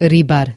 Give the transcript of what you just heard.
Ribar.